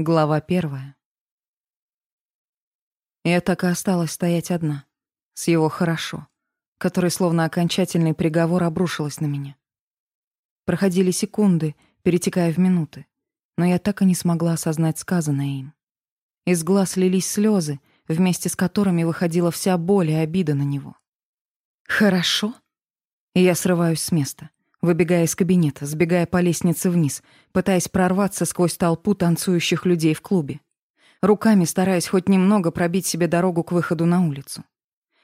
Глава первая. Я так и осталась стоять одна, с его «хорошо», который словно окончательный приговор обрушилась на меня. Проходили секунды, перетекая в минуты, но я так и не смогла осознать сказанное им. Из глаз лились слезы, вместе с которыми выходила вся боль и обида на него. «Хорошо?» И я срываюсь с места выбегая из кабинета, сбегая по лестнице вниз, пытаясь прорваться сквозь толпу танцующих людей в клубе. Руками стараясь хоть немного пробить себе дорогу к выходу на улицу.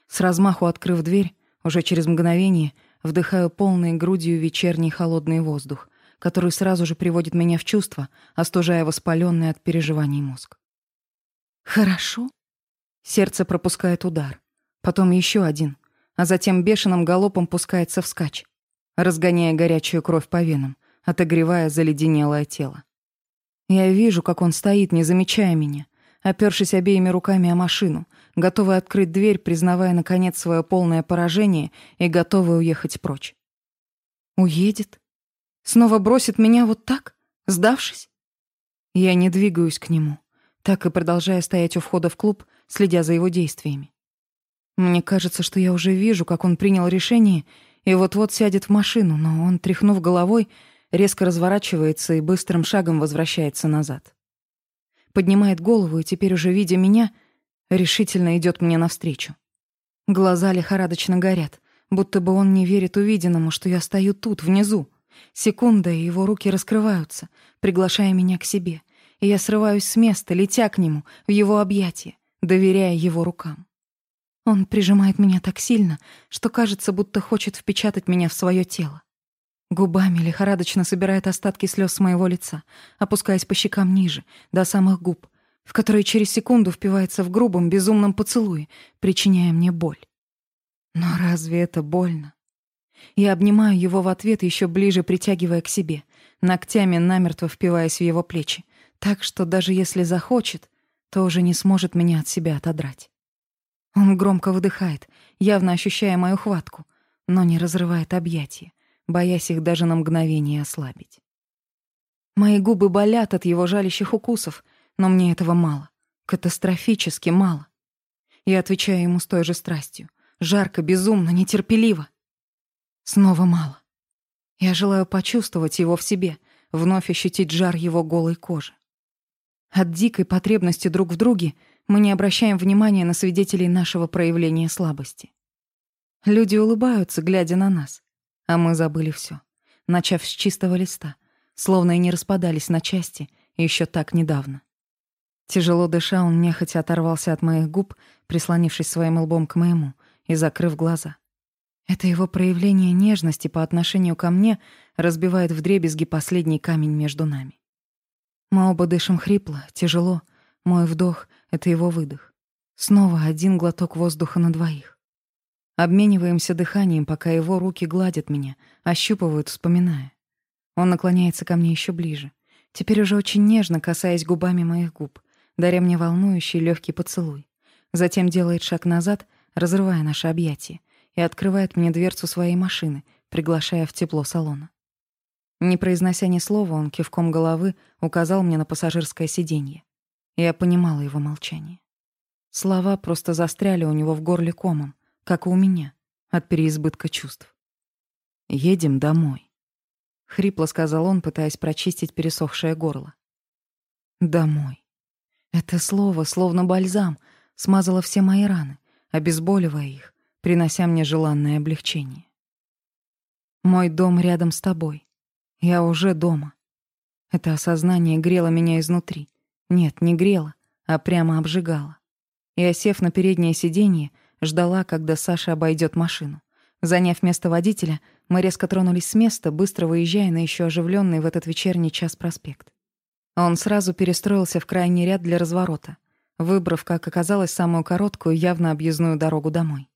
С размаху открыв дверь, уже через мгновение вдыхаю полной грудью вечерний холодный воздух, который сразу же приводит меня в чувство, остужая воспаленный от переживаний мозг. «Хорошо?» Сердце пропускает удар, потом еще один, а затем бешеным галопом пускается вскачь разгоняя горячую кровь по венам, отогревая заледенелое тело. Я вижу, как он стоит, не замечая меня, опершись обеими руками о машину, готовый открыть дверь, признавая, наконец, свое полное поражение и готовый уехать прочь. Уедет? Снова бросит меня вот так, сдавшись? Я не двигаюсь к нему, так и продолжая стоять у входа в клуб, следя за его действиями. Мне кажется, что я уже вижу, как он принял решение и вот-вот сядет в машину, но он, тряхнув головой, резко разворачивается и быстрым шагом возвращается назад. Поднимает голову и теперь уже видя меня, решительно идет мне навстречу. Глаза лихорадочно горят, будто бы он не верит увиденному, что я стою тут, внизу. Секунда, и его руки раскрываются, приглашая меня к себе, и я срываюсь с места, летя к нему, в его объятия, доверяя его рукам. Он прижимает меня так сильно, что кажется, будто хочет впечатать меня в свое тело. Губами лихорадочно собирает остатки слез с моего лица, опускаясь по щекам ниже, до самых губ, в которые через секунду впивается в грубом, безумном поцелуе, причиняя мне боль. Но разве это больно? Я обнимаю его в ответ, еще ближе притягивая к себе, ногтями намертво впиваясь в его плечи, так что даже если захочет, то уже не сможет меня от себя отодрать. Он громко выдыхает, явно ощущая мою хватку, но не разрывает объятия, боясь их даже на мгновение ослабить. Мои губы болят от его жалящих укусов, но мне этого мало. Катастрофически мало. Я отвечаю ему с той же страстью. Жарко, безумно, нетерпеливо. Снова мало. Я желаю почувствовать его в себе, вновь ощутить жар его голой кожи. От дикой потребности друг в друге — мы не обращаем внимания на свидетелей нашего проявления слабости. Люди улыбаются, глядя на нас, а мы забыли все, начав с чистого листа, словно и не распадались на части еще так недавно. Тяжело дыша, он нехотя оторвался от моих губ, прислонившись своим лбом к моему и закрыв глаза. Это его проявление нежности по отношению ко мне разбивает вдребезги последний камень между нами. Мы оба дышим хрипло, тяжело. Мой вдох это его выдох. Снова один глоток воздуха на двоих. Обмениваемся дыханием, пока его руки гладят меня, ощупывают, вспоминая. Он наклоняется ко мне еще ближе, теперь уже очень нежно касаясь губами моих губ, даря мне волнующий легкий поцелуй. Затем делает шаг назад, разрывая наше объятие, и открывает мне дверцу своей машины, приглашая в тепло салона. Не произнося ни слова, он кивком головы указал мне на пассажирское сиденье. Я понимала его молчание. Слова просто застряли у него в горле комом, как и у меня, от переизбытка чувств. «Едем домой», — хрипло сказал он, пытаясь прочистить пересохшее горло. «Домой». Это слово, словно бальзам, смазало все мои раны, обезболивая их, принося мне желанное облегчение. «Мой дом рядом с тобой. Я уже дома». Это осознание грело меня изнутри, нет, не грела, а прямо обжигала. И осев на переднее сиденье, ждала, когда Саша обойдет машину. Заняв место водителя, мы резко тронулись с места, быстро выезжая на еще оживленный в этот вечерний час проспект. Он сразу перестроился в крайний ряд для разворота, выбрав, как оказалось, самую короткую, явно объездную дорогу домой.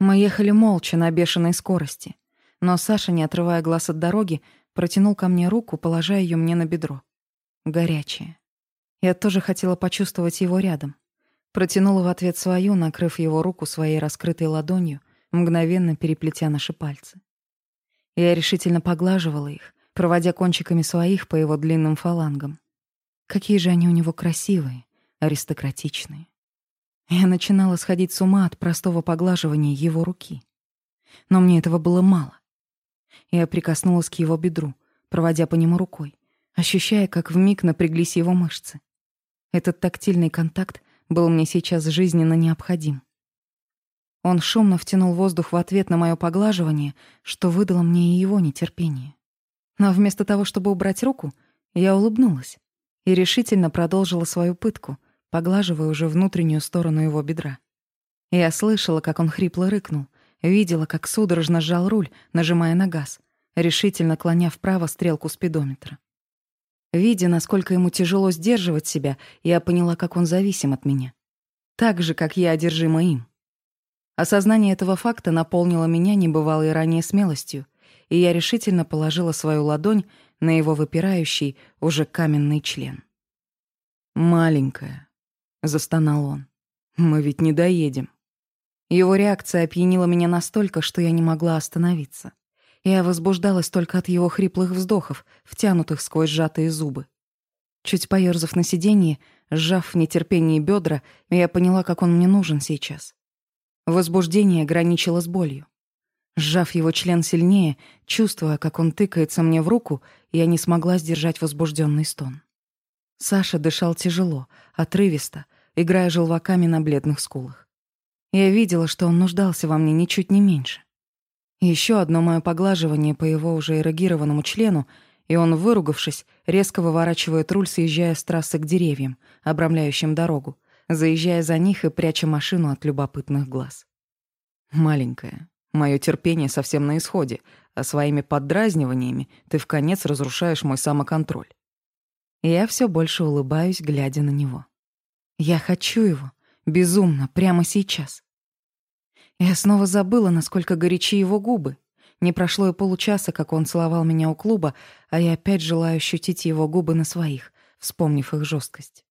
Мы ехали молча на бешеной скорости, но Саша, не отрывая глаз от дороги, протянул ко мне руку, положая ее мне на бедро. Горячая, я тоже хотела почувствовать его рядом. Протянула в ответ свою, накрыв его руку своей раскрытой ладонью, мгновенно переплетя наши пальцы. Я решительно поглаживала их, проводя кончиками своих по его длинным фалангам. Какие же они у него красивые, аристократичные. Я начинала сходить с ума от простого поглаживания его руки. Но мне этого было мало. Я прикоснулась к его бедру, проводя по нему рукой, ощущая, как вмиг напряглись его мышцы. Этот тактильный контакт был мне сейчас жизненно необходим. Он шумно втянул воздух в ответ на мое поглаживание, что выдало мне и его нетерпение. Но вместо того, чтобы убрать руку, я улыбнулась и решительно продолжила свою пытку, поглаживая уже внутреннюю сторону его бедра. Я слышала, как он хрипло рыкнул, видела, как судорожно сжал руль, нажимая на газ, решительно клоня вправо стрелку спидометра. Видя, насколько ему тяжело сдерживать себя, я поняла, как он зависим от меня. Так же, как я одержима им. Осознание этого факта наполнило меня небывалой ранее смелостью, и я решительно положила свою ладонь на его выпирающий, уже каменный член. «Маленькая», — застонал он, — «мы ведь не доедем». Его реакция опьянила меня настолько, что я не могла остановиться. Я возбуждалась только от его хриплых вздохов, втянутых сквозь сжатые зубы. Чуть поёрзав на сиденье, сжав в нетерпении бёдра, я поняла, как он мне нужен сейчас. Возбуждение граничило с болью. Сжав его член сильнее, чувствуя, как он тыкается мне в руку, я не смогла сдержать возбуждённый стон. Саша дышал тяжело, отрывисто, играя желваками на бледных скулах. Я видела, что он нуждался во мне ничуть не меньше. Еще одно мое поглаживание по его уже эрогированному члену, и он, выругавшись, резко выворачивает руль, съезжая с трассы к деревьям, обрамляющим дорогу, заезжая за них и пряча машину от любопытных глаз. «Маленькая, мое терпение совсем на исходе, а своими поддразниваниями ты в конец разрушаешь мой самоконтроль». Я все больше улыбаюсь, глядя на него. «Я хочу его. Безумно, прямо сейчас». Я снова забыла, насколько горячи его губы. Не прошло и получаса, как он целовал меня у клуба, а я опять желаю ощутить его губы на своих, вспомнив их жесткость.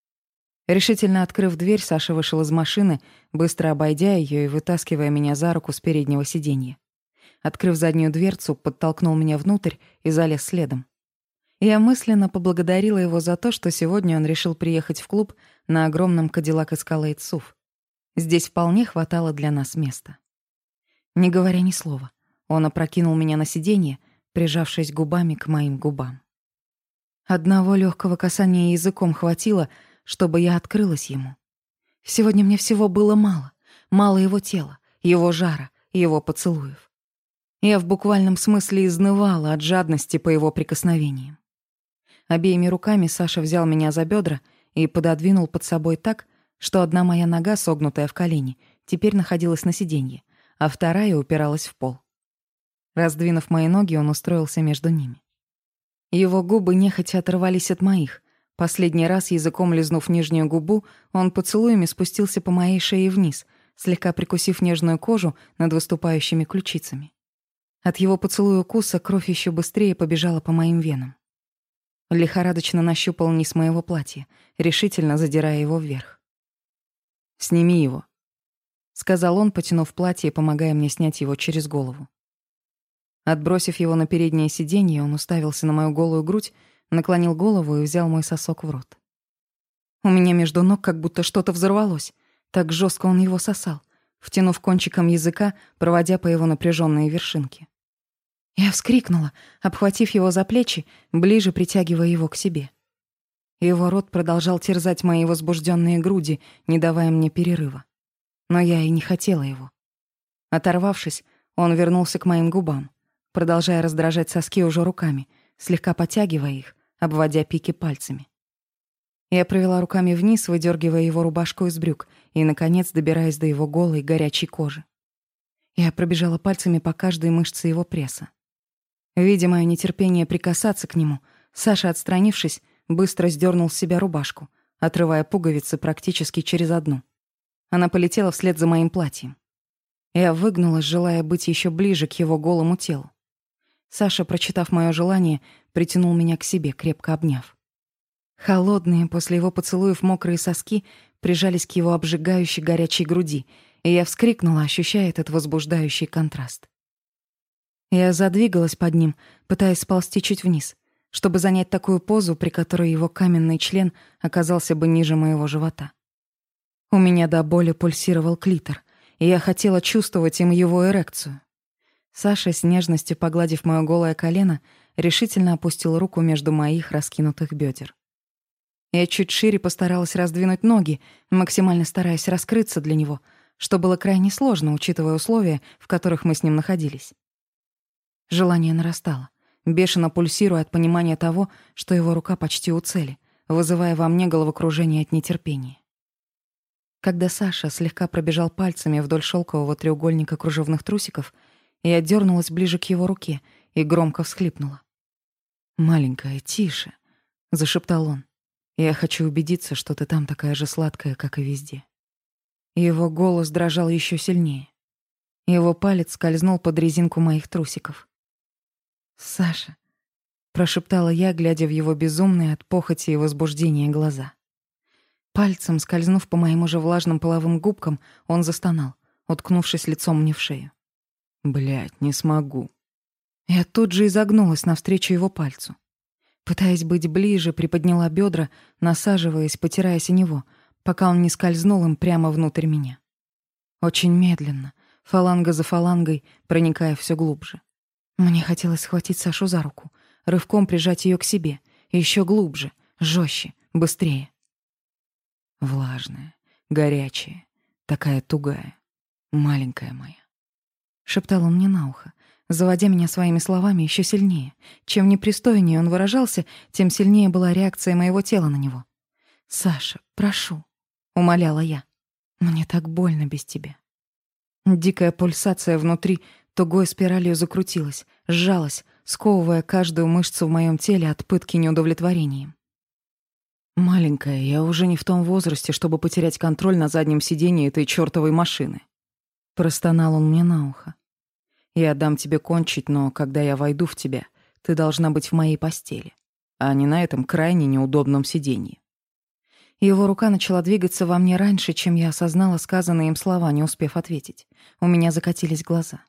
Решительно открыв дверь, Саша вышел из машины, быстро обойдя ее и вытаскивая меня за руку с переднего сиденья. Открыв заднюю дверцу, подтолкнул меня внутрь и залез следом. Я мысленно поблагодарила его за то, что сегодня он решил приехать в клуб на огромном Кадиллак Эскалейт Суф. Здесь вполне хватало для нас места. Не говоря ни слова, он опрокинул меня на сиденье, прижавшись губами к моим губам. Одного легкого касания языком хватило, чтобы я открылась ему. Сегодня мне всего было мало. Мало его тела, его жара, его поцелуев. Я в буквальном смысле изнывала от жадности по его прикосновениям. Обеими руками Саша взял меня за бедра и пододвинул под собой так, что одна моя нога, согнутая в колени, теперь находилась на сиденье, а вторая упиралась в пол. Раздвинув мои ноги, он устроился между ними. Его губы нехотя оторвались от моих. Последний раз, языком лизнув нижнюю губу, он поцелуями спустился по моей шее вниз, слегка прикусив нежную кожу над выступающими ключицами. От его поцелуя укуса кровь еще быстрее побежала по моим венам. Лихорадочно нащупал низ моего платья, решительно задирая его вверх. «Сними его», — сказал он, потянув платье помогая мне снять его через голову. Отбросив его на переднее сиденье, он уставился на мою голую грудь, наклонил голову и взял мой сосок в рот. У меня между ног как будто что-то взорвалось. Так жестко он его сосал, втянув кончиком языка, проводя по его напряженные вершинки. Я вскрикнула, обхватив его за плечи, ближе притягивая его к себе. Его рот продолжал терзать мои возбужденные груди, не давая мне перерыва. Но я и не хотела его. Оторвавшись, он вернулся к моим губам, продолжая раздражать соски уже руками, слегка потягивая их, обводя пики пальцами. Я провела руками вниз, выдергивая его рубашку из брюк и, наконец, добираясь до его голой, горячей кожи. Я пробежала пальцами по каждой мышце его пресса. Видя мое нетерпение прикасаться к нему, Саша, отстранившись, быстро сдернул с себя рубашку, отрывая пуговицы практически через одну. Она полетела вслед за моим платьем. Я выгнулась, желая быть еще ближе к его голому телу. Саша, прочитав мое желание, притянул меня к себе, крепко обняв. Холодные после его поцелуев мокрые соски прижались к его обжигающей горячей груди, и я вскрикнула, ощущая этот возбуждающий контраст. Я задвигалась под ним, пытаясь сползти чуть вниз — чтобы занять такую позу, при которой его каменный член оказался бы ниже моего живота. У меня до боли пульсировал клитор, и я хотела чувствовать им его эрекцию. Саша, с нежностью погладив моё голое колено, решительно опустил руку между моих раскинутых бедер. Я чуть шире постаралась раздвинуть ноги, максимально стараясь раскрыться для него, что было крайне сложно, учитывая условия, в которых мы с ним находились. Желание нарастало бешено пульсируя от понимания того, что его рука почти у цели, вызывая во мне головокружение от нетерпения. Когда Саша слегка пробежал пальцами вдоль шелкового треугольника кружевных трусиков, я дернулась ближе к его руке и громко всхлипнула. «Маленькая, тише!» — зашептал он. «Я хочу убедиться, что ты там такая же сладкая, как и везде». Его голос дрожал еще сильнее. Его палец скользнул под резинку моих трусиков. «Саша», — прошептала я, глядя в его безумные от похоти и возбуждения глаза. Пальцем, скользнув по моим уже влажным половым губкам, он застонал, уткнувшись лицом мне в шею. «Блядь, не смогу». Я тут же изогнулась навстречу его пальцу. Пытаясь быть ближе, приподняла бедра, насаживаясь, потираясь о него, пока он не скользнул им прямо внутрь меня. Очень медленно, фаланга за фалангой, проникая все глубже. Мне хотелось схватить Сашу за руку, рывком прижать ее к себе, еще глубже, жестче, быстрее. Влажная, горячая, такая тугая, маленькая моя. Шептал он мне на ухо, заводя меня своими словами еще сильнее. Чем непристойнее он выражался, тем сильнее была реакция моего тела на него. «Саша, прошу», — умоляла я. «Мне так больно без тебя». Дикая пульсация внутри Тугой спиралью закрутилась, сжалась, сковывая каждую мышцу в моем теле от пытки неудовлетворением. «Маленькая, я уже не в том возрасте, чтобы потерять контроль на заднем сидении этой чёртовой машины». Простонал он мне на ухо. «Я дам тебе кончить, но когда я войду в тебя, ты должна быть в моей постели, а не на этом крайне неудобном сидении». Его рука начала двигаться во мне раньше, чем я осознала сказанные им слова, не успев ответить. У меня закатились глаза.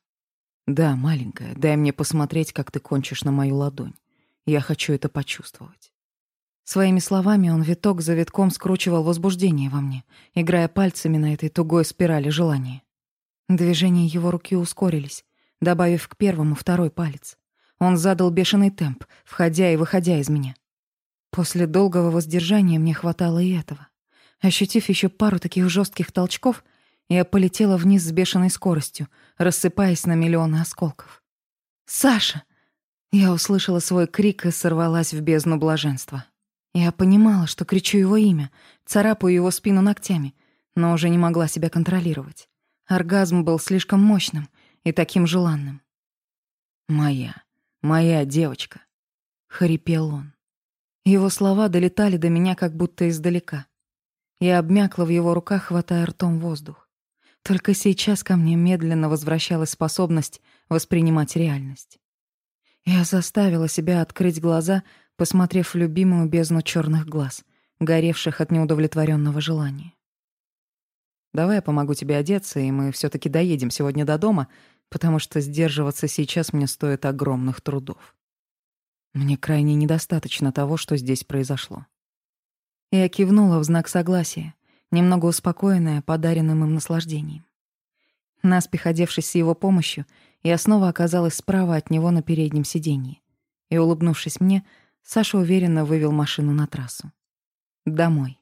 «Да, маленькая, дай мне посмотреть, как ты кончишь на мою ладонь. Я хочу это почувствовать». Своими словами он виток за витком скручивал возбуждение во мне, играя пальцами на этой тугой спирали желания. Движения его руки ускорились, добавив к первому второй палец. Он задал бешеный темп, входя и выходя из меня. После долгого воздержания мне хватало и этого. Ощутив еще пару таких жестких толчков — я полетела вниз с бешеной скоростью, рассыпаясь на миллионы осколков. «Саша!» Я услышала свой крик и сорвалась в бездну блаженства. Я понимала, что кричу его имя, царапаю его спину ногтями, но уже не могла себя контролировать. Оргазм был слишком мощным и таким желанным. «Моя, моя девочка!» — хрипел он. Его слова долетали до меня как будто издалека. Я обмякла в его руках, хватая ртом воздух. Только сейчас ко мне медленно возвращалась способность воспринимать реальность. Я заставила себя открыть глаза, посмотрев в любимую бездну черных глаз, горевших от неудовлетворенного желания. «Давай я помогу тебе одеться, и мы все таки доедем сегодня до дома, потому что сдерживаться сейчас мне стоит огромных трудов. Мне крайне недостаточно того, что здесь произошло». Я кивнула в знак согласия, немного успокоенная подаренным им наслаждением. Наспех одевшись с его помощью, я снова оказалась справа от него на переднем сиденье. И, улыбнувшись мне, Саша уверенно вывел машину на трассу. Домой.